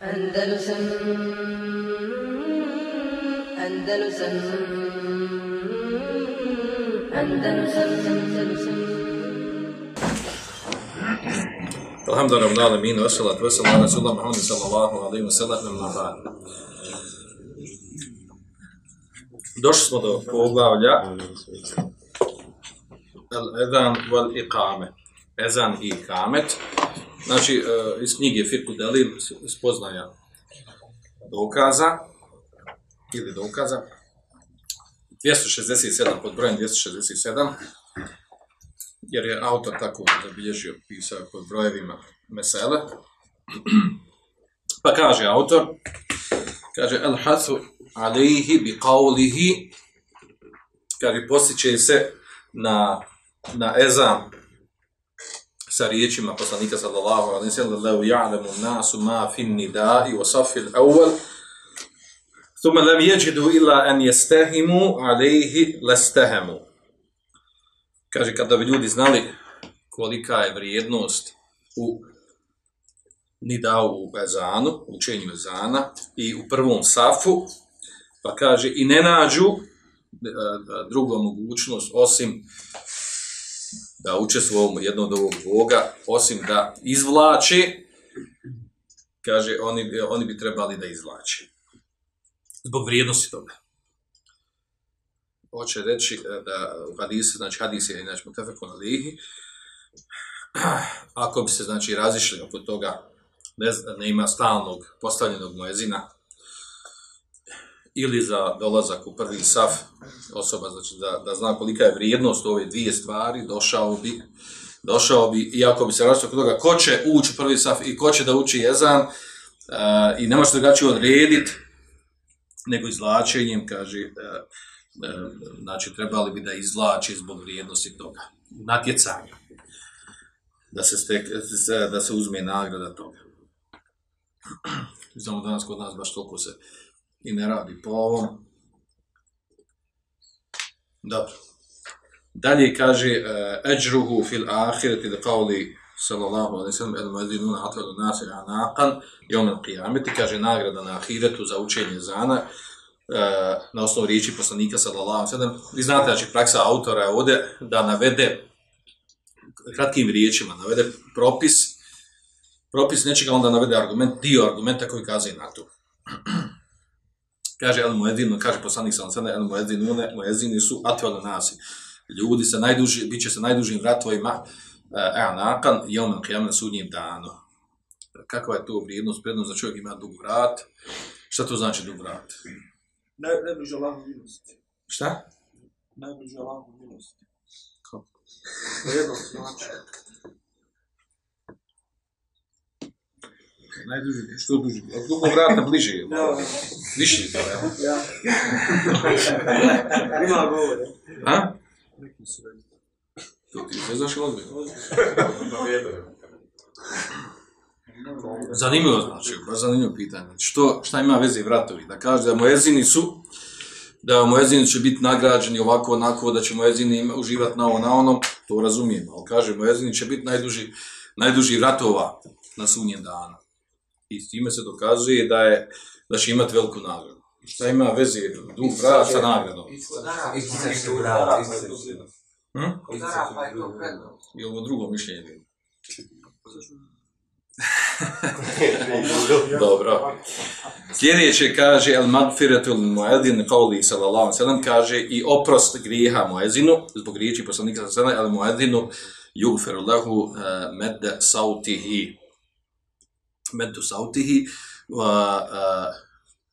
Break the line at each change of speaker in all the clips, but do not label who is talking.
Andalusam Andalusam Andalusam Andalusam
Alhamdulillah, rabbil alamin, wa salatu wa salam ala rasulillah Muhammad sallallahu alaihi wa sallam, amma ba'd. Došli smo do poglavlja Al-Ezan wal-Iqame. Ezan i Ikamet. Znači, e, iz knjige Fiqhu Delil, spoznaja dokaza, ili dokaza, 267, pod brojem 267, jer je autor tako zabilježio, pisao pod brojevima mesele. Pa kaže autor, kaže, al hasu alaihi bi qawlihi, kaže, posjeće se na, na ezan sa riječima poslanika sallallahu alaihi sallam, leu ja'lemu nasu ma fin nida'i wa safil awwal Thumma lam yajidu illa an yastahimu alayhi lastahemu. Kaže kada bi ljudi znali kolika je vrijednost u nidau u ezanu, učenju ezana i u prvom safu, pa kaže i ne nađu e, e, drugu mogućnost osim da učestvuju jedno od ovog Boga, osim da izvlače, kaže, oni, oni bi trebali da izvlače. Zbog vrijednosti toga. Hoće reći e, da u znači hadis je inače mutafeku na lihi, ako bi se znači razišli oko toga, ne, ne ima stalnog postavljenog moezina, ili za dolazak u prvi saf osoba, znači da, da zna kolika je vrijednost ove dvije stvari, došao bi, došao bi, iako bi se različio kod toga, ko će ući u prvi saf i ko će da uči jezan, uh, i ne može drugačije odrediti, nego izlačenjem, kaže, uh, uh, znači trebali bi da izlači zbog vrijednosti toga, natjecanja, da se, stek, da se uzme nagrada toga. Znamo danas kod nas baš toliko se i ne radi po ovom. Dobro. Dalje kaže e, ajruhu fil ahireti da kauli sallallahu alaihi sallam el muadzinuna atvadu nasi anaqan jom al qiyameti kaže nagrada na ahiretu za učenje zana e, na osnovu riječi poslanika sallallahu alaihi sallam vi znate znači praksa autora je ovdje da navede kratkim riječima navede propis propis nečega onda navede argument dio argumenta koji kaže na to kaže el muedin, kaže poslanik ve sellem el muedinune, muezini su atvala nasi. Ljudi se najduži biće se najdužim vratovima e anakan yom al qiyam sudnjem danu. Kakva je to vrijednost, prednost za čovjek ima dug vrat? Šta to znači dug vrat?
Ne, ne bliže Allahu milosti.
Šta?
Ne Allahu milosti.
Kako?
Vrijednost znači.
Najduži, što duži? Od dugog vrata bliže je. Više je to, evo.
ja. Ima govore.
A?
Neki su rekli.
To ti ne znaš ili Zanimljivo znači, baš zanimljivo pitanje. Što, šta ima veze vratovi? Da kaže da moezini su, da moezini će biti nagrađeni ovako, onako, da će moezini uživati na ovo, na onom, to razumijemo. Ali kaže, moezini će biti najduži, najduži vratova na sunnjem dana. I s time se dokazuje da je da će imati veliku nagradu. Šta ima veze dug vrat sa nagradom? Hm? I ovo drugo mišljenje. Dobro. Sljedeće kaže El magfiretul muedin qawli sallallahu alejhi ve sellem kaže i oprost grijeha muezinu zbog riječi poslanika sallallahu alejhi ve sellem el muedinu yughfiru lahu uh, mad sautihi mad sautihi wa uh,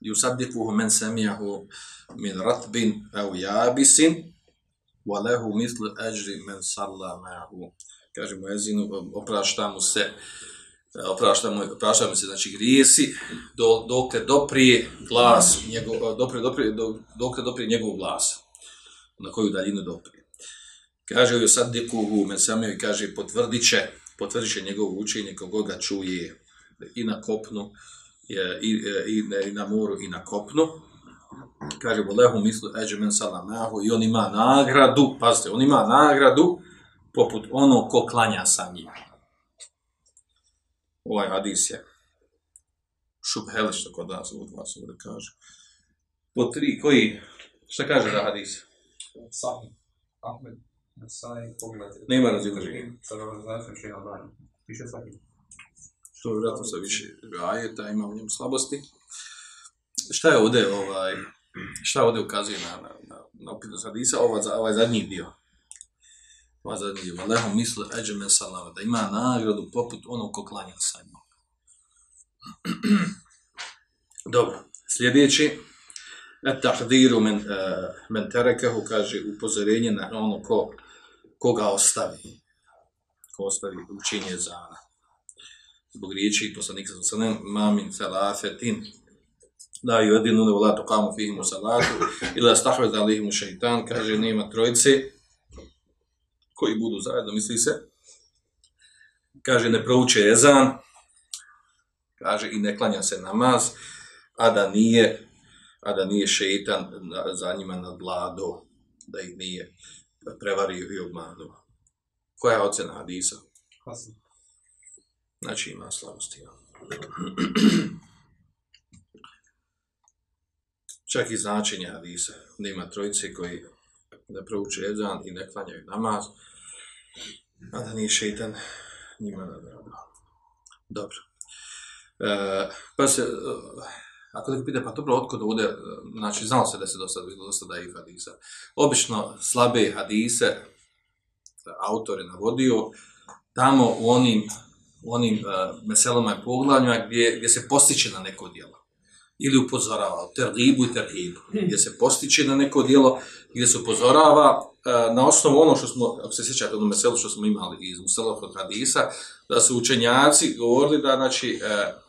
yusaddiquhu man sami'ahu min ratbin aw yabisin wa lahu mithlu ajri man salla ma'ahu. Kaže muezinu oprašta mu se oprašta mu, oprašta mu se znači grijesi do, dokle doprije glas njegov doprije doprije do, dokle doprije njegov glas na koju daljinu doprije kaže joj saddiquhu man sami'ahu kaže potvrdiće potvrdiće njegovo učenje koga ga čuje i na kopnu i, i, i, na moru i na kopnu. Kaže, volehu mislu eđemen salamahu i on ima nagradu, pazite, on ima nagradu poput ono ko klanja sa njim. Ovaj hadis je šubheli, što kod nas od vas ovdje kaže. Po tri, koji, šta kaže za hadis?
Sahih. Ahmed. Nasai, pogledajte.
Nema razilaženja.
Sa realizacijom še Albani. Piše Sahih.
Što je vjerojatno sa više ajeta, ima u njemu slabosti. Šta je ovdje, ovaj, šta ovdje ukazuje na, na, na, na upitnost hadisa, ovaj, ovaj zadnji dio. Ovaj zadnji dio. Valehom misle eđeme salava, da ima nagradu poput onog ko klanja sa njom. Dobro, sljedeći. Et tahdiru men, uh, men terekehu, kaže upozorenje na ono ko, koga ostavi. Ko ostavi učenje zana zbog riječi poslanika sa sallam mamin min da la odinu ne volatu kamu fihimu salatu ila stahvez lihimu šeitan kaže nema trojice koji budu zajedno misli se. Kaže ne prouče ezan kaže i ne klanja se namaz a da nije a da nije šeitan za njima nadvlado da ih nije prevario i obmanuo. Koja je ocena hadisa?
Hasan.
Znači ima slabosti. Čak i značenje hadisa. Nema trojice koji ne prouče jedan i ne klanjaju namaz, a da nije šeitan njima nadrago. Dobro. E, pa se, e, ako neko pita, pa dobro, otkud ovdje, e, znači znalo se da se dosta, dosta da je hadisa. Obično slabe hadise e, autor je navodio tamo u onim u onim uh, meselama i poglavljima gdje, gdje se postiče na neko djelo. Ili upozorava, tergibu i tergibu, gdje se postiče na neko djelo, gdje se upozorava uh, na osnovu ono što smo, ako se sjećate ono meselu što smo imali iz Muselov od Hadisa, da su učenjaci govorili da, znači, uh,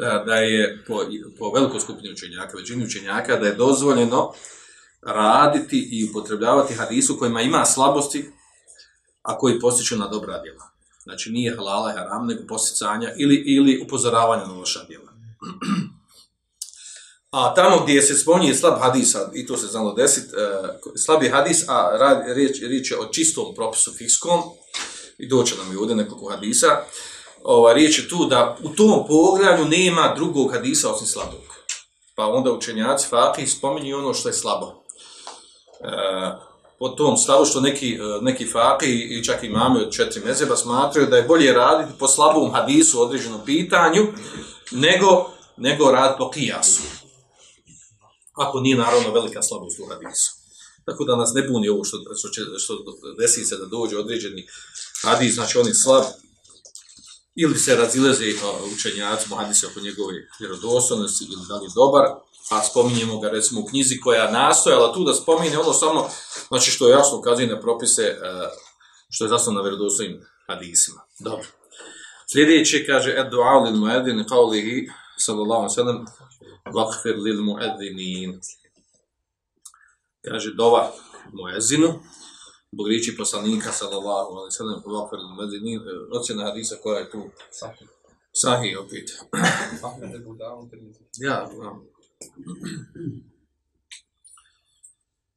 da, da je po, po velikoj skupini učenjaka, većini učenjaka, da je dozvoljeno raditi i upotrebljavati hadisu kojima ima slabosti, a koji postiču na dobra djela. Znači nije halala i haram, nego posticanja ili, ili upozoravanja na loša djela. A tamo gdje se spominje slab hadis, a i to se znalo desiti, e, slabi hadis, a rad, riječ, riječ je o čistom propisu fikskom, i doće nam i ovdje nekoliko hadisa, ova, riječ je tu da u tom poglavlju nema drugog hadisa osim slabog. Pa onda učenjaci fakih spominju ono što je slabo. E, po tom stavu što neki, e, neki faki i čak imame od četiri mezeba smatraju da je bolje raditi po slabom hadisu u određenom pitanju nego, nego rad po kijasu. Ako nije naravno velika slabost u hadisu. Tako da nas ne buni ovo što, što, će, što desi se da dođe određeni hadis, znači on je slab, ili se razileze uh, e, učenjaci hadise oko njegove vjerodostojnosti ili da li je dobar, a spominjemo ga recimo u knjizi koja nastojala tu da spomine ono samo, znači što je jasno ukazuje na propise, uh, što je zasnovno na vjerodostojnim hadisima. Dobro. Sljedeće kaže, ed du'a lil muedin qawlihi sallallahu sallam vakfir lil muedinin. Kaže, dova muezinu, zbog riječi poslanika sallallahu alaihi sallam vakfir lil muedinin, ocjena hadisa koja je tu
Sahih.
sahih opet.
Dawud.
Ja, znam.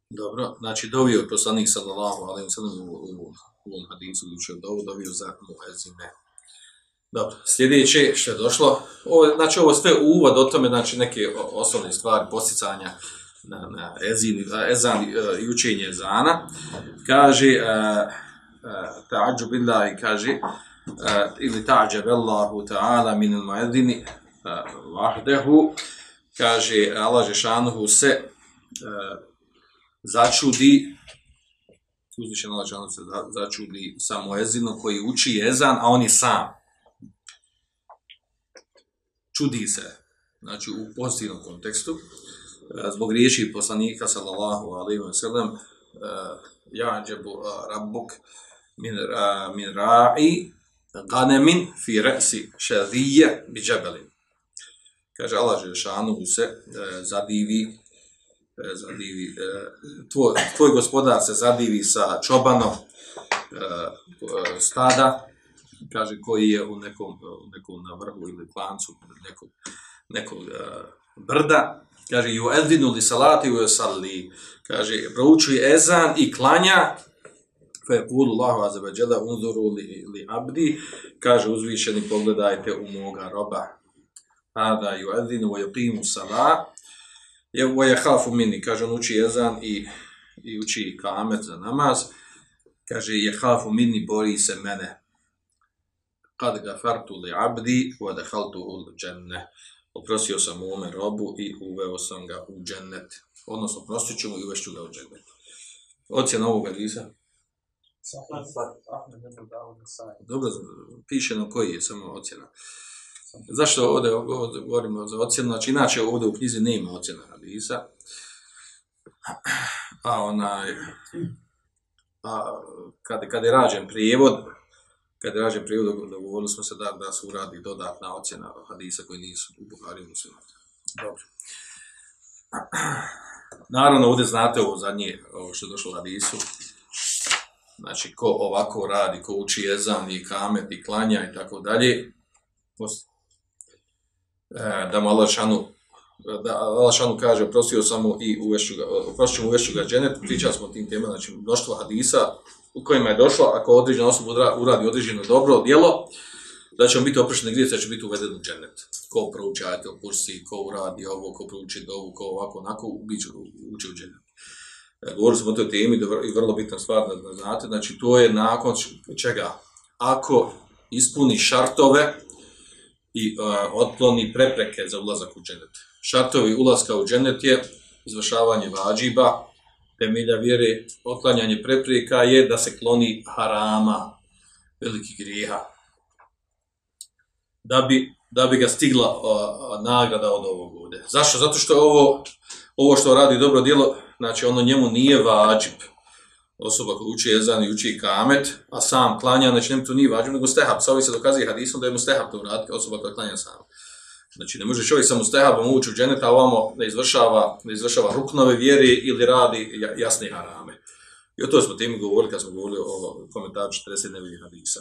Dobro, znači dovio je poslanik sallallahu alaihi wa sallam u, u, u ovom hadisu učio dovu, dovio za muezine. Dobro, sljedeće što je došlo, ovo, znači ovo sve uvod o tome, znači neke osnovne stvari, posticanja na, na ezin, ezan e, i učenje ezana. Kaže, e, e, ta'ađu billahi, kaže, ili ta'adžab billahu ta'ala min il muezini uh, vahdehu, kaže, Allah Žešanuhu se e, začudi, uzvišen Allah Žešanuhu se začudi samo ezino koji uči ezan, a on je sam čudi se, znači u pozitivnom kontekstu, e, zbog riječi poslanika sallallahu alaihi wa sallam, e, ja džebu rabbuk min, ra, min ra'i ganemin fi re'si šadije bi džebelin. Kaže Allah Žešanu se e, zadivi, e, zadivi e, tvoj, tvoj gospodar se zadivi sa čobanom e, e stada, kaže koji je u nekom, e, u nekom na vrhu ili klancu nekog, nekog e, brda, kaže ju edvinu li salati u esalli, kaže proučuje ezan i klanja, fe kulu Allahu azzawajalla unzuru li, li abdi, kaže uzvišeni pogledajte u moga roba, hada yu'adhinu wa yuqimu salat je wa yakhafu minni kaže on uči ezan i i uči kamet za namaz. Kaže je khafu minni bori se mene. Kad gafartu li abdi wa dakhaltuhu al janna oprostio sam mome robu i uveo sam ga u džennet. Odnosno prostit ću mu i uvešću ga u džennet. Ocjena ovog hadisa? Dobro piše nam koji je samo ocjena Zašto ovdje govorimo za ocjenu? Znači, inače ovdje u knjizi nema ocjena hadisa. A onaj, a kad, kad je rađen prijevod, kad je rađen prijevod, dogovorili smo se da, da se uradi dodatna ocjena hadisa koji nisu u Buhari muslima. Dobro. Naravno, ovdje znate ovo zadnje, ovo što je došlo u hadisu. Znači, ko ovako radi, ko uči jezan i kamet i klanja i tako dalje, pos- E, da mu Allah šanu da Alašanu kaže oprostio sam mu i uvešću ga, oprostit mu uvešću ga dženet, pričali smo o tim temama, znači mnoštvo hadisa u kojima je došlo, ako određena osoba uradi određeno dobro djelo, da će on biti oproštene gdje, da će biti uveden u dženet. Ko prouči ajetel kursi, ko uradi ovo, ko prouči dovu, ko ovako, onako, biće uči u dženet. E, govorili smo o toj temi, i vrlo bitna stvar da, znate, znači to je nakon čega, ako ispuni šartove i uh, otkloni prepreke za ulazak u dženet. Šartovi ulaska u dženet je izvršavanje vađiba, temelja vjere, otklanjanje prepreka je da se kloni harama, velikih grijeha. Da bi, da bi ga stigla uh, nagrada od ovog ovdje. Zašto? Zato što ovo, ovo što radi dobro djelo, znači ono njemu nije vađib. Osoba koja uči jezan i uči kamet, a sam klanja, znači njemu to nije vađib, nego stehab. Sa ovim se dokazuje hadisom da je mu stehab to uraditi, osoba koja klanja sam. Znači, ne može čovjek samo stehabom ući u dženet, a ovamo da izvršava, da izvršava ruknove vjeri ili radi jasne harame. I o to smo temi govorili kad smo govorili o komentaru 40 nevinih hadisa.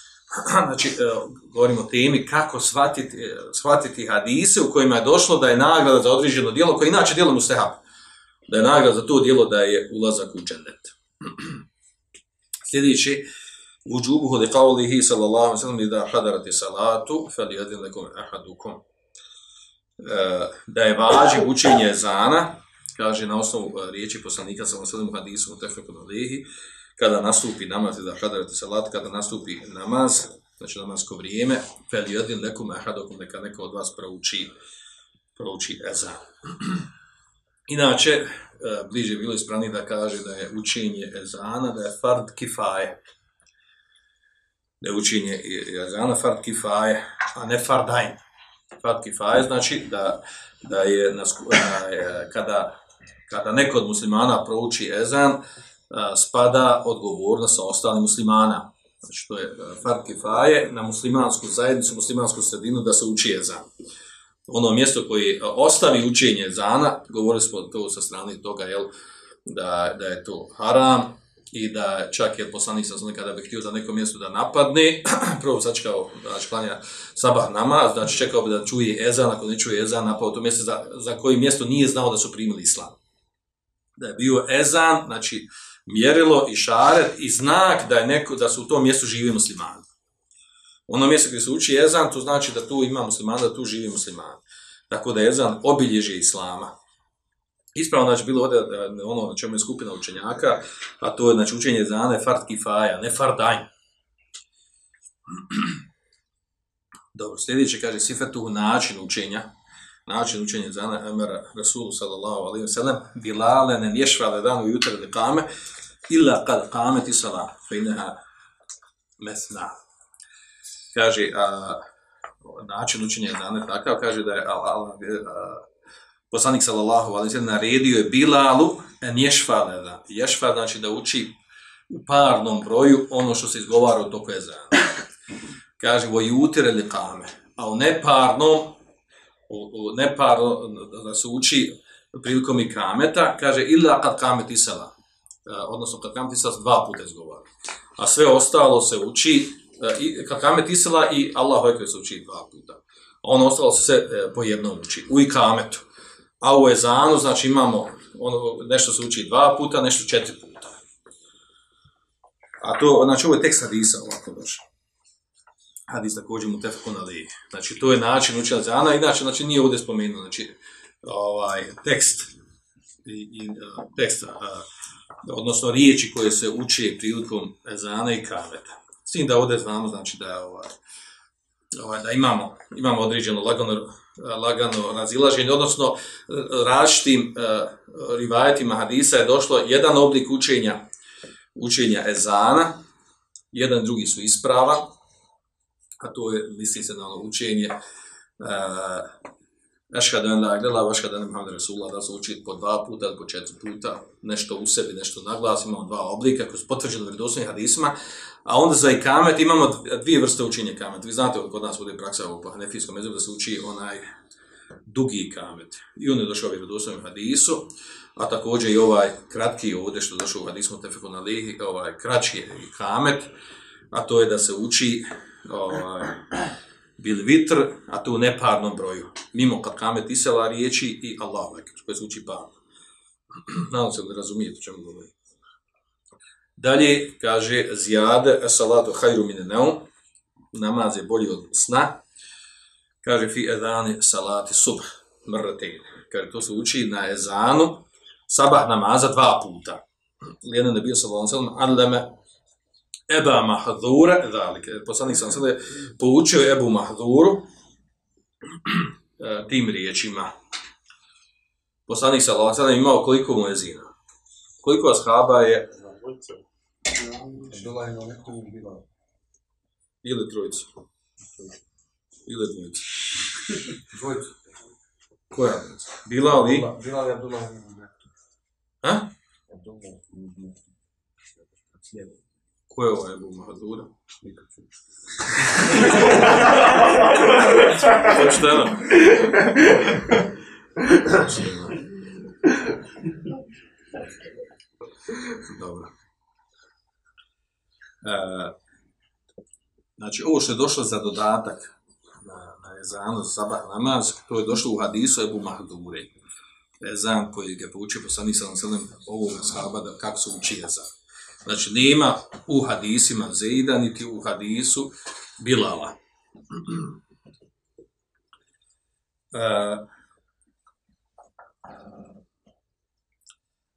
znači, e, govorimo o temi kako shvatiti, e, shvatiti hadise u kojima je došlo da je nagrada za određeno djelo, koje inače djelo mu stehab. Da je nagrada za to djelo da je ulazak u dženet. Sljedeći, u džubu hode kaulihi sallallahu sallam i da hadarati salatu, fel jedin lekom ahadukom. E, da je vađi učenje zana, kaže na osnovu e, riječi poslanika sallam sallam hadisu u tefeku nalihi, kada nastupi namaz i da hadarati salat, kada nastupi namaz, znači namazko vrijeme, fel jedin lekom ahadukom, neka neko od vas prouči, prouči ezan. Inače, e, bliže bilo ispravni da kaže da je učenje ezana, da je fard kifaje, da je učenje ezana fard kifaje, a ne fardajn. Fard kifaje znači da, da je na, e, kada, kada neko od muslimana prouči ezan, e, spada odgovornost sa ostalim muslimana. Znači to je fard kifaje na muslimansku zajednicu, muslimansku sredinu da se uči ezan. Ono mjesto koji ostavi učenje zana, govorili smo to sa strane toga, jel, da, da je to haram, i da čak je poslanik sa znači kada bi htio da neko mjesto da napadne, prvo sačekao da klanja sabah namaz, znači čekao bi da čuje ezan, ako ne čuje ezan, napao to mjesto za, za koje mjesto nije znao da su primili islam. Da je bio ezan, znači mjerilo i šaret i znak da je neko da su u tom mjestu živi muslimani. Ono mjesto gdje se uči ezan, to znači da tu ima muslimana, da tu živi musliman. Tako da jezan ezan obilježje islama. Ispravno znači bilo ovdje e, ono na čemu je skupina učenjaka, a to je znači učenje zane fard kifaja, ne fardajn. Dobro, sljedeće kaže sifatu način učenja, način učenja za emera Rasulu sallallahu alaihi wa sallam, bilale ne vješvale dan jutra de kame, illa kad kameti salam, fe inaha mesna. Kaže, a, način učenja znanja takav, kaže da je al, al, a, poslanik sallallahu alejhi ve naredio je Bilalu en ješfale da ješfa znači da uči u parnom broju ono što se izgovara u toku ezana. Kaže vojutire li kame, a u neparnom u, u neparno da se uči prilikom i kameta, kaže illa kad kamet isala, odnosno kad kamet isala dva puta izgovara. A sve ostalo se uči kamet Isela i Allahu ekber se uči dva puta. Ono ostalo se e, po jednom uči, u ikametu. A u ezanu, znači imamo ono, nešto se uči dva puta, nešto četiri puta. A to, znači ovo je tekst hadisa ovako došao. hadis također mu tefkun ali. Znači, to je način učenja ezana, inače, znači, nije ovdje spomenuo, znači, ovaj, tekst, i, i uh, tekst, uh, odnosno riječi koje se uče prilikom ezana i kameta. S tim da ovdje znamo, znači, da ovaj, ovaj, da imamo, imamo određeno lagano, lagano razilaženje, odnosno e, različitim uh, rivajetima hadisa je došlo jedan oblik učenja, učenja ezana, jedan drugi su isprava, a to je, misli se na ono učenje, uh, Ešhadu en la ilaha wa ašhadu anna Muhammadan rasulullah da se uči po dva puta ili po četiri puta, nešto u sebi, nešto na glas, imamo dva oblika koji su potvrđeni vredosnim hadisima, a onda za ikamet imamo dvije vrste učenja ikamet. Vi znate kod nas bude praksa u hanefijskom mezu da se uči onaj dugi ikamet. I on je došao vjerodostojnim hadisu, a također i ovaj kratki ovdje što je došao u hadisu Tefekun alihi, ovaj kraći ikamet, a to je da se uči ovaj, bil vitr, a to u neparnom broju. Mimo kad kamet isela riječi i Allah lekar, koje zvuči uči parno. Nadam se da razumijete o čemu govori. Dalje kaže Zijade, salatu hajru mine neum, namaz je bolji od sna. Kaže fi edani salati subh, mrtein. Kaže to se uči na ezanu, sabah namaza dva puta. Jedan ne bio sallallahu alaihi sallam, adleme Eba Mahdura, dalike, poslanik sam sada poučio Ebu Mahduru tim riječima. Poslanik sam sada imao koliko mu je zina? Koliko ashaba je?
Bila je bila.
Ili trojica? Ili dvojica?
Dvojica.
Koja? Bila li?
Bila je Abdullah.
Ha? Ko je ovaj Ebu Mahadura? Počteno. Pošteno. Dobro. E, znači, ovo što je došlo za dodatak na, na ezanu za sabah namaz, to je došlo u hadisu Ebu Mahdure. Ezan koji ga poučio poslanik sa nam ovog shaba da kako se uči ezan. Znači, nema u hadisima Zejda, niti u hadisu Bilala. E,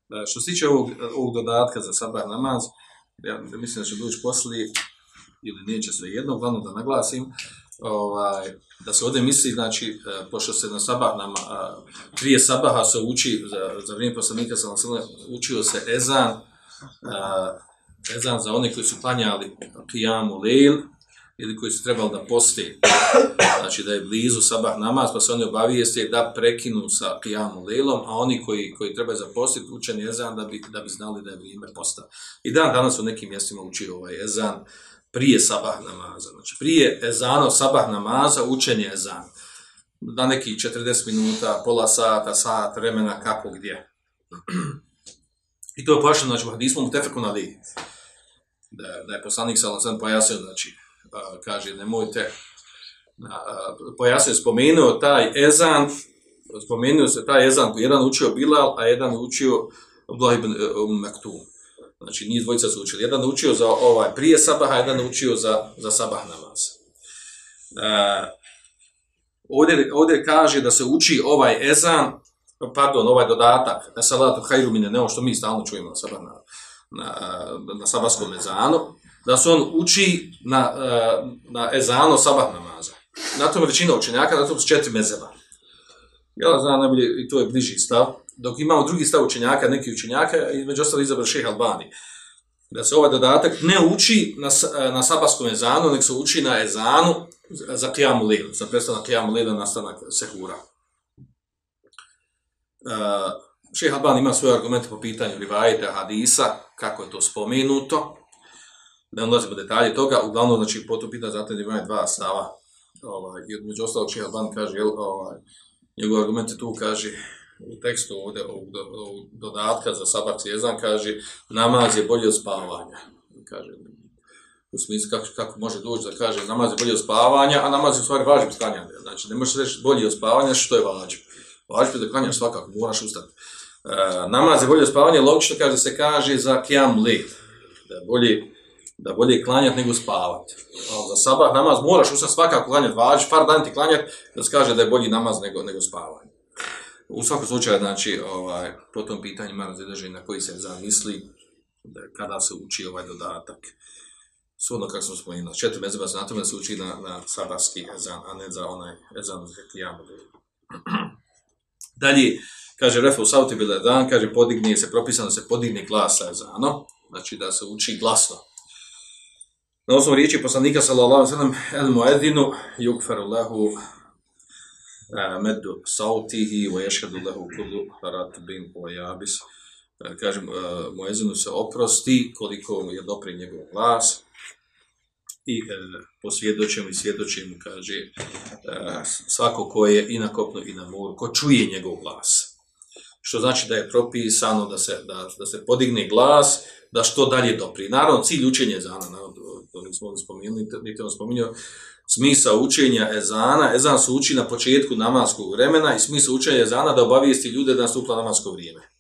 e, što se tiče ovog, ovog dodatka za sabah namaz, ja mislim da će doći poslije, ili neće sve jedno, uglavnom da naglasim, ovaj, da se ovdje misli, znači, e, pošto se na sabah nama, e, prije sabaha se uči, za, za vrijeme poslanika sam učio se ezan, uh, ezan za one koji su klanjali kijamu lejl ili koji su trebali da poste, znači da je blizu sabah namaz, pa se oni obavijeste da prekinu sa kijamu lejlom, a oni koji, koji trebaju zapostiti učen jezan da bi, da bi znali da je vrijeme posta. I dan danas u nekim mjestima uči ovaj ezan prije sabah namaza. Znači prije ezana sabah namaza učen je ezan. Da neki 40 minuta, pola sata, sat, vremena, kako, gdje. I to je pojašnjeno, znači, u hadismu mu tefeku na li. Da, da je poslanik sa Lasan pojasnio, znači, a, kaže, nemojte, a, pojasnio, spomenuo taj ezan, spomenuo se taj ezan koji jedan učio Bilal, a jedan učio Abdullah ibn um, Maktum. Znači, nije dvojica su učili. Jedan učio za ovaj prije sabaha, jedan učio za, za sabah namaz. A, ovdje, ovdje kaže da se uči ovaj ezan, pardon, ovaj dodatak, na salatu hajru mine, ne ono što mi stalno čujemo na, sabah, na, na, na sabahskom ezanu, da se on uči na, eh, na ezanu sabah namaza. Na tome većina učenjaka, na tome su četiri mezeba. Ja znam najbolje, i to je bliži stav, dok imamo drugi stav učenjaka, neki učenjaka, između ostalo izabra šeha Albani, da se ovaj dodatak ne uči na, eh, na sabahskom ezanu, nek se uči na ezanu za kijamu lilu, za prestanak kijamu lilu nastanak sehura. Šeha Šeh Alban ima svoje argumente po pitanju rivajeta hadisa, kako je to spomenuto, da ne ulazimo detalje toga, uglavnom, znači, po to pitanje zato ima dva stava, ovaj, i među ostalog Šeha Alban kaže, jel, ovaj, njegov argument je tu, kaže, u tekstu ovdje, ovog do, ovog dodatka za sabak cijezan, kaže, namaz je bolji od spavanja, kaže, u smislu kako, kako može doći da kaže namaz je bolji od spavanja, a namaz je u stvari važno sklanjanje. Znači, ne možeš reći bolji od spavanja, što je važno. Važno je da klanjaš svakako, moraš ustati. E, namaz je bolje spavanje, logično kaže se kaže za kjam lit. Da je bolje da bolje klanjati nego spavati. A za sabah namaz moraš ustati svakako klanjati, važi, far dan ti klanjati, da se kaže da je bolji namaz nego, nego spavanje. U svakom slučaju, znači, ovaj, po tom pitanju ima razredaženje na koji se zamisli, da, kada se uči ovaj dodatak. Svodno, kako smo spomenuli, četiri mezeba se na tome se uči na, na sabarski ezan, a ne za onaj ezan za klijamu. Dalje, kaže Refu Sauti Biladan, kaže podigne se, propisano se podigne glas sa ezanom, znači da se uči glasno. Na osnovu riječi poslanika sallallahu alejhi ve sellem el muedinu yugfaru lahu eh, medu sautihi wa yashhadu lahu kullu ratbin wa yabis. E, kažem, e, muezinu se oprosti koliko mu je dopri njegov glas i e, posvjedočemo i svjedočimo, kaže, e, svako ko je i na kopnu i na moru, ko čuje njegov glas. Što znači da je propisano da se, da, da se podigne glas, da što dalje dopri. Naravno, cilj učenja ezana, naravno, to nismo ovdje spomenuli, niti on spominjao, smisa učenja ezana, ezan se uči na početku namanskog vremena i smisa učenja ezana da obavijesti ljude da nastupla namansko vrijeme.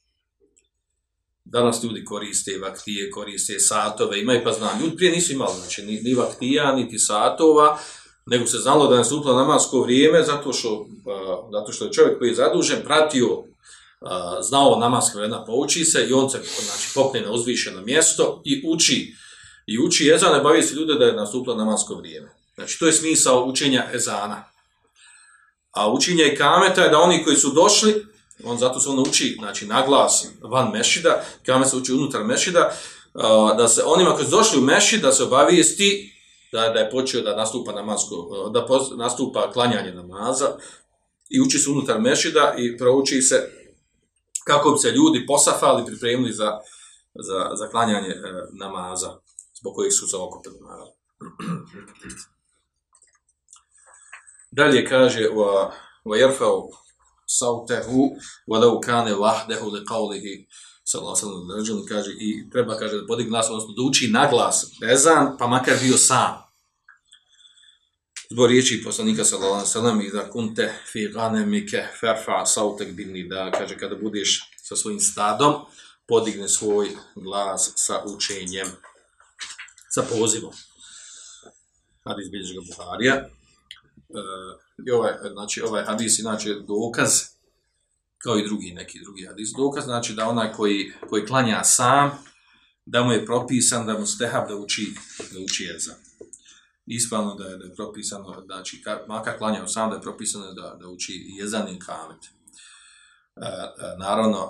Danas ljudi koriste vaktije, koriste satove, imaju pa znam, ljudi prije nisu imali, znači ni, ni vaktija, niti satova, nego se znalo da je nastupla namasko vrijeme zato što, a, zato što je čovjek koji je zadužen pratio a, znao namaska vremena, pa pouči se i on se znači, popne na uzvišeno mjesto i uči i uči ezan, ne bavi se ljude da je nastupilo namasko vrijeme. Znači, to je smisao učenja ezana. A učenje i kameta je da oni koji su došli, on zato se on uči, znači, na glas van mešida, kamen se uči unutar mešida, da se onima koji su došli u mešid, da se obavijesti da, da je počeo da nastupa namasko, da nastupa klanjanje namaza i uči se unutar mešida i prouči se kako bi se ljudi posafali, pripremili za, za, za klanjanje e, namaza zbog kojih su se okupili, naravno. Dalje kaže wa wa yarfa'u sautehu, wa kane vahdehu li qawlihi sallallahu alejhi ve sellem kaže i treba kaže da podigne glas odnosno da uči na glas ezan pa makar bio sam zbog riječi poslanika sallallahu alejhi ve sellem i da kunte fi ganemike farfa sautek bin nida kaže kada budeš sa svojim stadom podigne svoj glas sa učenjem sa pozivom. Hadis bilježi ga Buharija. E, i ovaj, znači, ovaj hadis inače dokaz, kao i drugi neki drugi hadis, dokaz znači da onaj koji, koji klanja sam, da mu je propisan da mu stehab da uči, da uči jeza. Ispravno da je, da je propisano, znači, ka, makar klanja sam, da je propisano da, da uči jezan i kamet. E, e, naravno,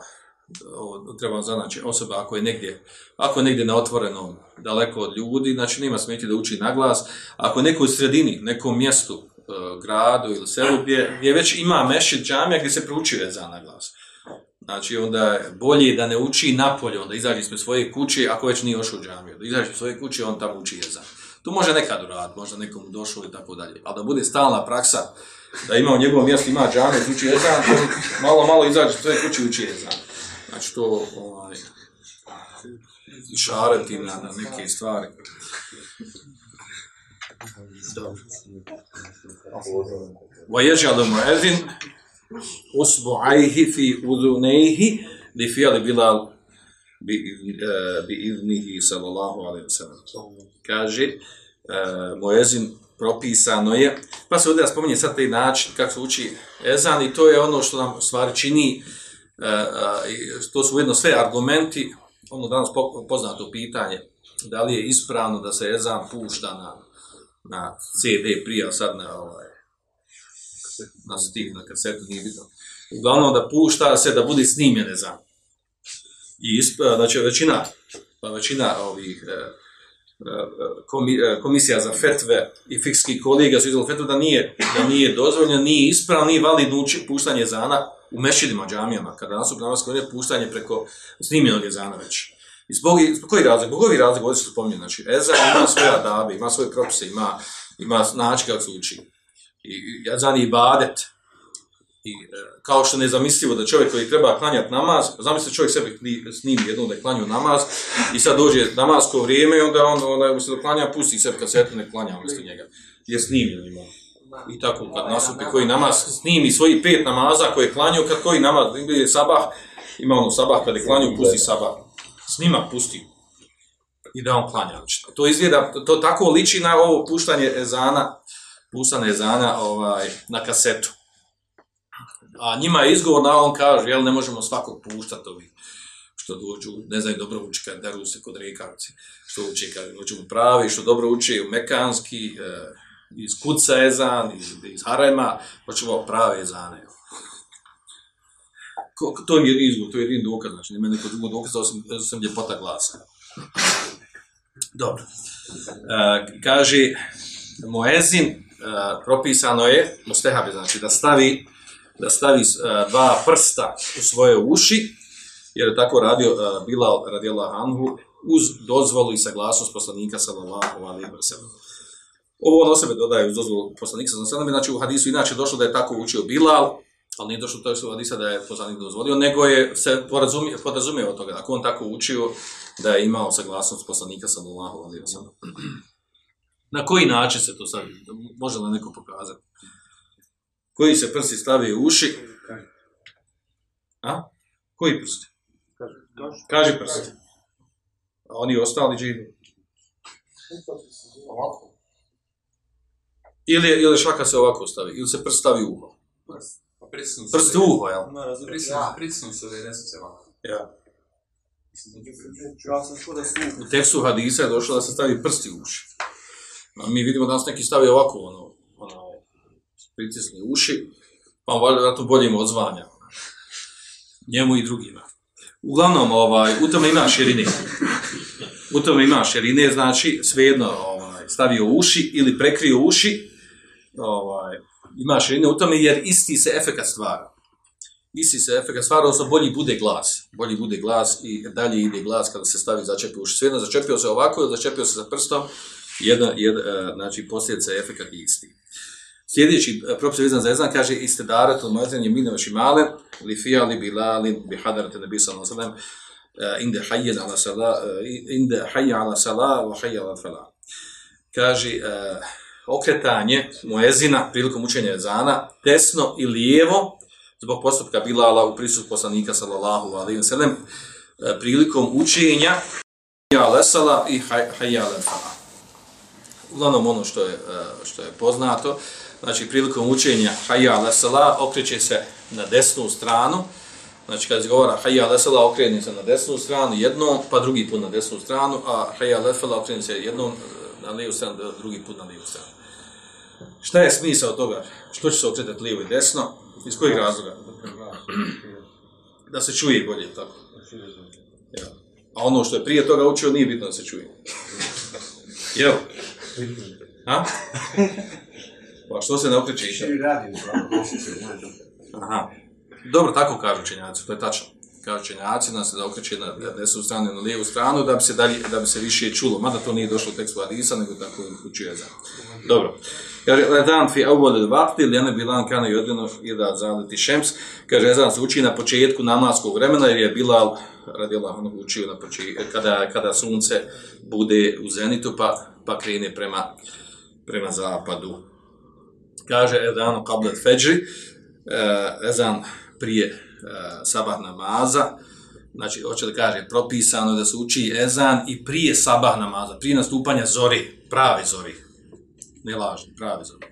treba znači osoba ako je negdje ako je negdje na otvorenom daleko od ljudi znači nema smeti da uči na glas ako je neko u sredini nekom mjestu Eh, gradu ili selu gdje, gdje već ima mešit džamija gdje se proučuje za na glas. Znači onda je bolje da ne uči napolje onda izađe smo svoje kuće ako već nije ošao u džamiju. Da izađe svoje kuće on tamo uči jezan to može nekad uraditi možda nekom došao i tako dalje. Ali da bude stalna praksa da ima u njegovom mjestu ima džamiju uči jezan malo malo izađe svoje kuće uči jezan znači to ovaj, išareti na, na neke stvari. وَيَجَعَلُ مُعَذِنْ أُسْبُعَيْهِ فِي أُذُنَيْهِ لِفِيَلِ بِلَالِ بِإِذْنِهِ صلى الله عليه وسلم kaže uh, Moezin propisano je pa se ovdje da spominje sad taj način kako se uči ezan i to je ono što nam stvari čini uh, e, e, to su ujedno sve argumenti, ono danas poznato pitanje, da li je ispravno da se ezan pušta na, na CD prija, sad na ovaj, na stik, na kasetu, nije bitno. Uglavnom da pušta se da bude snimjen za I isp, e, znači većina, pa većina ovih, e, e, e komisija za fetve i fikski kolega su izdali fetve da nije, da nije dozvoljeno, nije ispravno, nije validno puštanje zana u mešidima, džamijama, kada nas u vrijeme, puštanje preko snimljenog je zana već. I zbog, zbog koji razlog? Zbog ovih razlog, ovdje se spominje, znači, ezan ima svoje adabe, ima svoje propise, ima, ima način kako se uči. I ezan je ibadet. I e, kao što ne zamislivo da čovjek koji treba klanjati namaz, zamisli čovjek sebi snimi jednom da je klanju namaz i sad dođe namasko vrijeme i onda on, onda se doklanja, pusti sebi kasetu, ne klanja umjesto njega. Je snimljen ima i tako kad nasupi koji namaz snimi svoji pet namaza koje klanju kad koji namaz ili sabah ima ono sabah kada je klanju pusti sabah snima pusti i da on klanja. Znači, To izgleda, to, to tako liči na ovo puštanje ezana, puštanje ezana ovaj, na kasetu. A njima je izgovor na on kaže, jel ne možemo svakog puštati ovih što dođu, ne znaju dobro uči kad daru se kod rekavci, što uči kad dođu pravi, što dobro uči u mekanski, e, iz kuca ezan, iz, iz harema, hoćemo prave ezane. Ko, to je jedin izgovor, to je jedin dokaz, znači nema neko drugo dokaza, osim, osim ljepota glasa. Dobro. E, kaže, Moezin, e, propisano je, mustehabi, znači da stavi, da stavi e, dva prsta u svoje uši, jer je tako radio e, Bilal radijela Hanhu, uz dozvolu i saglasnost poslanika sallallahu alaihi wa sallam. Ovo on o sebe dodaje uz dozvolu poslanika sallallahu alaihi wa sallam, znači u hadisu inače došlo da je tako učio Bilal, ali nije došlo to su hadisa da je poslanik dozvolio, nego je se porazumio, podrazumio od toga, ako on tako učio da je imao saglasnost poslanika sallallahu alejhi ali sellem. Na koji način se to sad, može li neko pokazati? Koji se prsti stavi u uši? A? Koji prsti? Kaži prst. A oni ostali džidu.
Ovako.
Ili, ili šaka se ovako stavi, ili se prst stavi u uho.
Pa prisnu se.
Prst u uho, jel?
Ima razumije.
Prisnu, prisnu se ove nesu se ovako.
Ja.
Ja sam čuo da su
U tekstu hadisa je došlo da se stavi prsti u uši. A mi vidimo da nas neki stavi ovako, ono, ono, pritisni uši, pa on valjda vjerojatno bolje im odzvanja. Njemu i drugima. Uglavnom, ovaj, u tome ima širine. U tome ima širine, znači, svejedno ovaj, stavio uši ili prekrio uši, ovaj, ima širine u tome jer isti se efekat stvara. Isti se efekat stvara, odnosno bolji bude glas. Bolji bude glas i dalje ide glas kada se stavi začepi uši. Svejedno, začepio se ovako ili začepio se sa prstom, jedna, jedna, e, znači, posljedica je efekat isti. Sljedeći e, propis vezan za ezan kaže istedarat od muezin je mineva šimale li fijali bilalin bi hadarate nebi sallallahu sallam e, inde hajjen ala sala inde hajja ala sala wa hajja ala fala. Kaže uh, okretanje muezina prilikom učenja ezana desno i lijevo zbog postupka Bilala u prisutku poslanika sallallahu alaihi sallam e, prilikom učenja ja lesala sala i hajja ala. Uglavnom ono što je, e, što je poznato, znači prilikom učenja hayya sala okreće se na desnu stranu, znači kad se govora hayya ala sala okreni se na desnu stranu jednom, pa drugi put na desnu stranu, a hayya ala fala okreni se jednom na lijevu stranu, drugi put na lijevu stranu. Šta je smisao toga? Što će se okretati lijevo i desno? Iz kojeg razloga? Da se čuje bolje, tako. Ja. A ono što je prije toga učio nije bitno da se čuje. Jel? A? Pa što se ne okreće išta?
Širi radi,
Aha. Dobro, tako kažu učenjaci, to je tačno kao učenjaci da se da okreće na desnu stranu na lijevu stranu da bi se dalje, da bi se više čulo. Mada to nije došlo u tekstu Hadisa, nego tako učio je za. Dobro. Kaže, ledan fi awwal al-waqti li bilan kana yudinu ida zalati shams. Kaže, ezan se uči na početku namaskog vremena jer je Bilal radijallahu anhu učio na početku kada kada sunce bude u zenitu pa pa krene prema prema zapadu. Kaže ezanu qabla al-fajr, e, ezan prije Eh, sabah namaza, znači hoće da kaže propisano da se uči ezan i prije sabah namaza, prije nastupanja zori, prave zori, ne lažni, prave zori.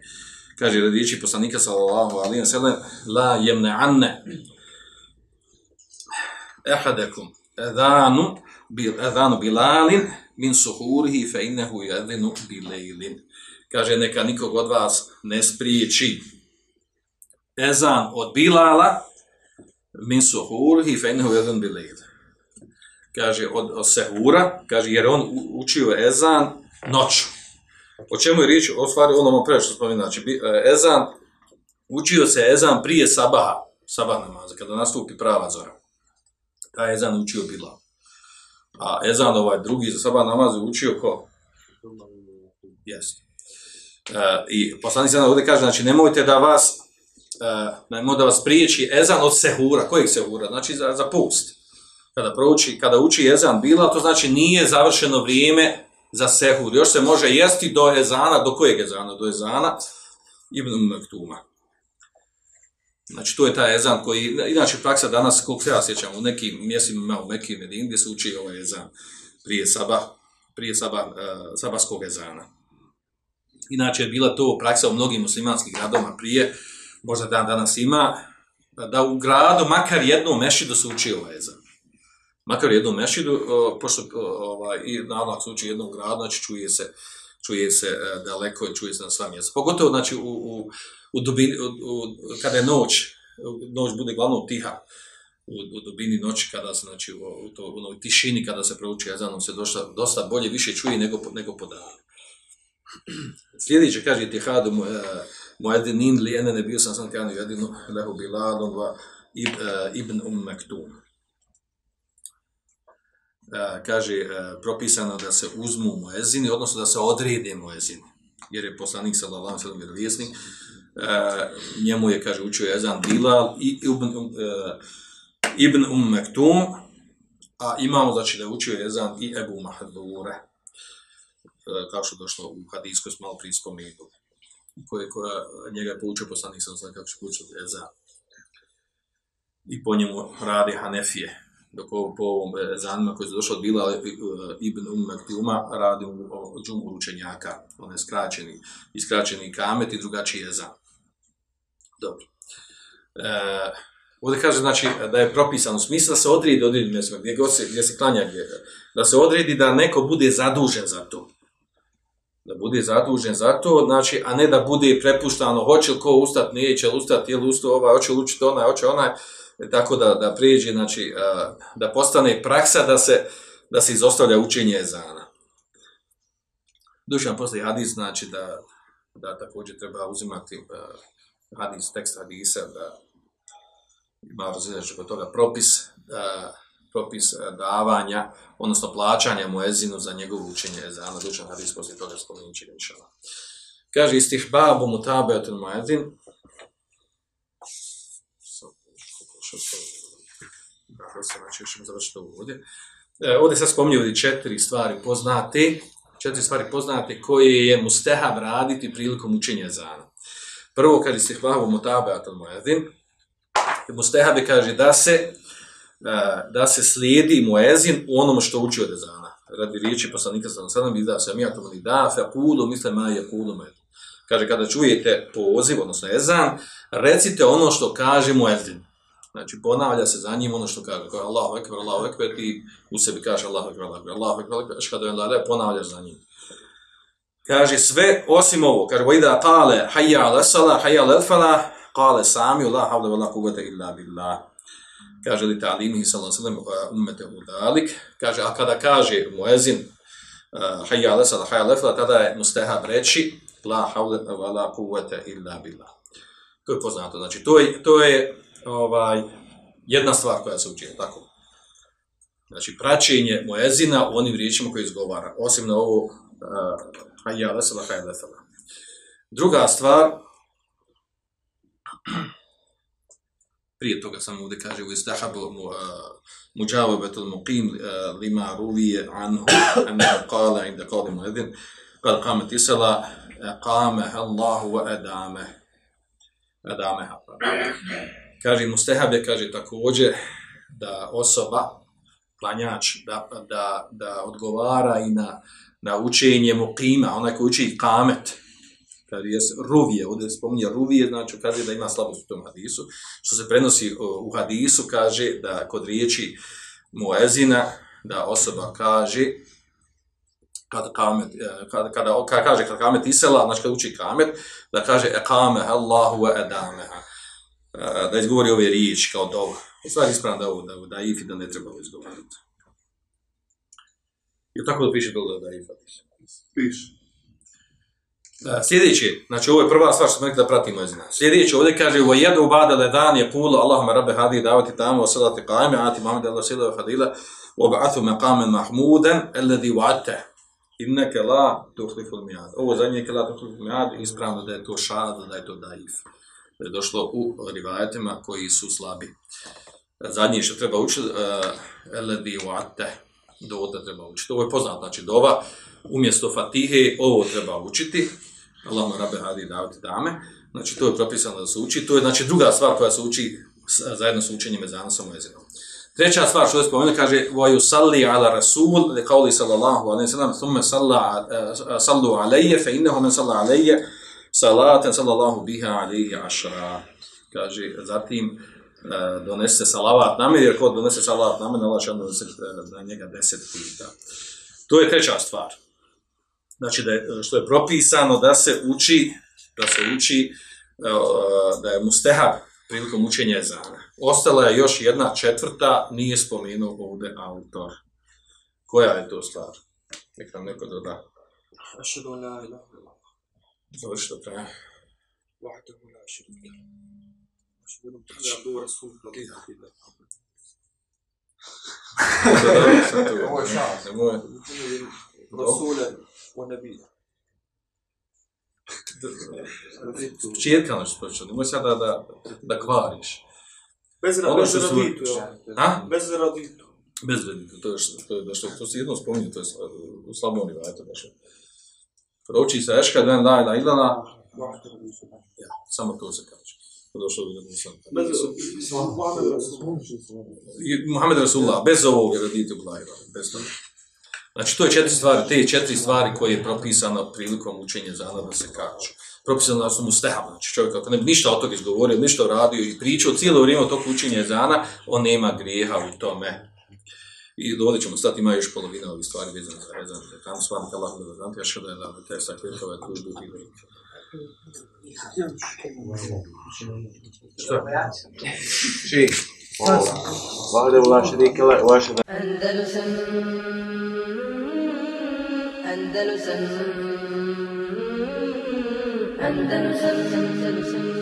Kaže radiči poslanika sallallahu alaihi wa sallam, la jemne anne ehadekum ezanu, bil, ezanu bilalin min suhurihi fe innehu jedinu bilejlin. Kaže, neka nikog od vas ne spriječi ezan od Bilala, min suhurhi fe innehu jedan bilejl. Kaže, od, od sehura, kaže, jer on učio ezan noću. O čemu je riječ? O stvari onom pre što spomenu, znači e, ezan, učio se ezan prije sabaha, sabah namaza, kada nastupi prava zora. Taj ezan učio Bilal. A ezan ovaj drugi za sabah namaz učio ko? Jeste. Uh, I poslanik se ovdje kaže, znači nemojte da vas, uh, da vas priječi ezan od sehura. Kojeg sehura? Znači za, za post. Kada, prouči, kada uči ezan bila, to znači nije završeno vrijeme za sehur. Još se može jesti do ezana, do kojeg ezana? Do ezana Ibn Mektuma. Znači, to je taj ezan koji, inače praksa danas, koliko se ja sjećam, u nekim mjestima u Mekiji Medin, gdje se uči ovaj ezan prije sabah, prije saba, e, uh, sabaskog ezana. Inače je bila to praksa u mnogim muslimanskim gradovima prije, možda dan danas ima, da u gradu makar jednom mešidu se uči ovaj ezan. Makar jednom mešidu, pošto ovaj, i naravno se uči jednom gradu, znači čuje se, čuje se e, daleko čuje se na sva mjesta. Pogotovo znači, u, u, u dubini, u, u, kada je noć, noć bude glavno tiha, u, u dubini noći kada se znači u, u to u onoj tišini kada se prouči ezanom se dosta dosta bolje više čuje nego nego po danu. Sljedeće kaže Tihadu, muadinin li ene nebiju sam sam kanu jedinu lehu bilalom va ib, uh, ibn um mektum. Uh, e, kaže, uh, propisano da se uzmu muezini, odnosno da se odrede muezini. Jer je poslanik sallallahu alejhi ve sellem vjerovjesnik, uh, njemu je kaže učio ezan Bilal i ibn uh, Ibn Um Mektum, a imamo znači da je učio ezan i Ebu Mahdure, uh, kao što došlo u hadijskoj smo malo prije spomenuli, koje, koja njega je poučio poslanik sam sam kako će poučio jezan. I po njemu radi Hanefije, dok ovo, po ovom ezanima koji je došlo od Bila e, Ibn Um Mektuma radi u džumu učenjaka, on je skraćeni, iskraćeni kamet i drugačiji ezan. Dobro. E, Ovdje kaže znači da je propisano smisla da se odredi odredi mjesto gdje, god se, gdje se klanja gdje, da se odredi da neko bude zadužen za to. Da bude zadužen za to, znači, a ne da bude prepuštano hoće li ko ustat, neće li ustat, je li ustao ovaj, hoće li učiti onaj, hoće onaj, e, tako da, da prijeđe, znači, e, da postane praksa da se, da se izostavlja učenje ezana. Dušan posle hadis, znači da, da također treba uzimati e, hadis, tekst hadisa, da, ima različite kod toga propis, da propis e, davanja, odnosno plaćanja mu ezinu za njegovo učenje ezana, dučan hadis poslije toga spominut će inšala. Kaže, istih babu mutabe od mu ezin, znači još ćemo završiti ovo ovdje. E, ovdje sad spominju četiri stvari poznate, četiri stvari poznate koje je mustehab raditi prilikom učenja zana. Prvo, kaže istih babu mutabe od mu ezin, kaže da se E, da se slijedi muezin u onom što uči od ezana. Radi riječi poslanika sa alejhi ve da se mi atom ni da fe kulu, misle ma yaqulu ma. Kaže kada čujete poziv odnosno ezan, recite ono što kaže muezin. Znači ponavlja se za njim ono što kaže. Kaže Allahu ekber, Allahu ekber ti u sebi kaže Allahu ekber, Allahu ekber, Allahu ekber, Allahu ekber, la ilaha ponavljaš za njim. Kaže sve osim ovo, kaže vajda idha qala hayya ala salah hayya ala falah Kale sami, la havle wa la kuvvete illa billah. Kaže li ta'limihi sallallahu sallam ummete u dalik. Kaže, a kada kaže muezin uh, hayya ala salat hayya ala tada je mustahab reći la havle wa la kuvvete illa billah. To je poznato. Znači, to je, to je ovaj, jedna stvar koja se uči, tako. Znači, praćenje muezina u onim riječima koje izgovara. Osim na ovo uh, hayya ala salat hayya ala Druga stvar, prije toga samo ovdje kaže u istahabu mu, uh, muđavabetul muqim uh, lima ruvije anhu anna qala inda qadim ledin kad qamet isala qame Allahu wa adame adame kaže mustehabe kaže također da osoba klanjač da, da, da odgovara i na, na učenje muqima onaj koji uči kamet Kaže, jes ruvije, ovdje spominje ruvije, znači kaže da ima slabost u tom hadisu. Što se prenosi u hadisu, kaže da kod riječi muezina, da osoba kaže, e, kada kamet, kada, kada, kada kaže kad kamet isela, znači kad uči kamet, da kaže ekame Allahu wa edameha. E, da izgovori ove riječi kao dovu. U stvari ispravno da ovo, da, da ifi da ne treba izgovoriti. izgovarati. I tako da piše bilo da ifa.
Piše.
E, Sljedeći, znači ovo je prva stvar što smo rekli da pratimo iz nas. Sljedeći, ovdje kaže u jedu bada ledan je pulu Allahumma rabbe hadi davati tamo wa salati qaime ati Muhammed Allah sila ve fadila wa ba'athu maqamen mahmuden alladhi wa'ate inneke la tuhlifu mi'ad. Ovo zadnje je la tuhlifu mi'ad ispravno da je to šad, da je to daif. Da je došlo u rivajetima koji su slabi. Zadnje što treba učiti uh, e, alladhi wa'ate do da treba učiti. Ovo je poznat, znači dova umjesto fatihe ovo treba učiti Allahumma rabbe hadi davati dame. Znači, to je propisano da se uči. To je, znači, druga stvar koja se uči zajedno s učenjem ezana sa muezinom. Treća stvar što je spomenuo, kaže wa salli ala rasul le qawli sallallahu alejhi ve sellem thumma salla eh, sallu alayya fe innahu man salla alayya salatan sallallahu biha alayhi ashra. Kaže zatim eh, donese salavat na mene, jer ko donese salavat na mene, Allah će onda donese eh, na njega deset puta. To je treća stvar znači da je, što je propisano da se uči da se uči da je mustehab prilikom učenja ezana. Ostala je još jedna četvrta, nije spomenuo ovdje autor. Koja je to stvar? Nek nam neko doda.
Ašhadu la ilaha
illallah. Zašto pre?
Wahdahu la sharika lahu. Ašhadu an Muhammadan ilaha illallah.
Ovo je šans.
Ovo je
رسولا ونبيا
Čirka nešto počeo, nemoj sad da, da, da kvariš.
bez
Ono
bez
što su-
raditu ja
A?
bez raditu
Bezrednika, to je što, to je došlo, to se jednom spominje, to je s- u Slavoniji, ajte došlo. Prouči se Eška, den la ila ilala, ja, samo to se kaže. To je došlo u jednom sam.
bez Muhammed Rasul
I Muhammed Rasulullah, bez ovog raditu blajra, bez toga. Znači, to je četiri stvari, te četiri stvari koje je propisano prilikom učenja zana da se kažu. Propisano da su mu stehab, znači čovjek ako ne bi ništa od toga izgovorio, ništa uradio i pričao cijelo vrijeme o tog učenja zana, on nema grijeha u tome. I ovdje ćemo stati, ima još polovina ovih stvari vezane za rezan. Tamo stvarno te Allah da znam, ja što da te sa kvirkove tu duhi da Šta?
Či. وحده ولا شريك له واشهد
أندلسن أندلسن أندلسن أندلسن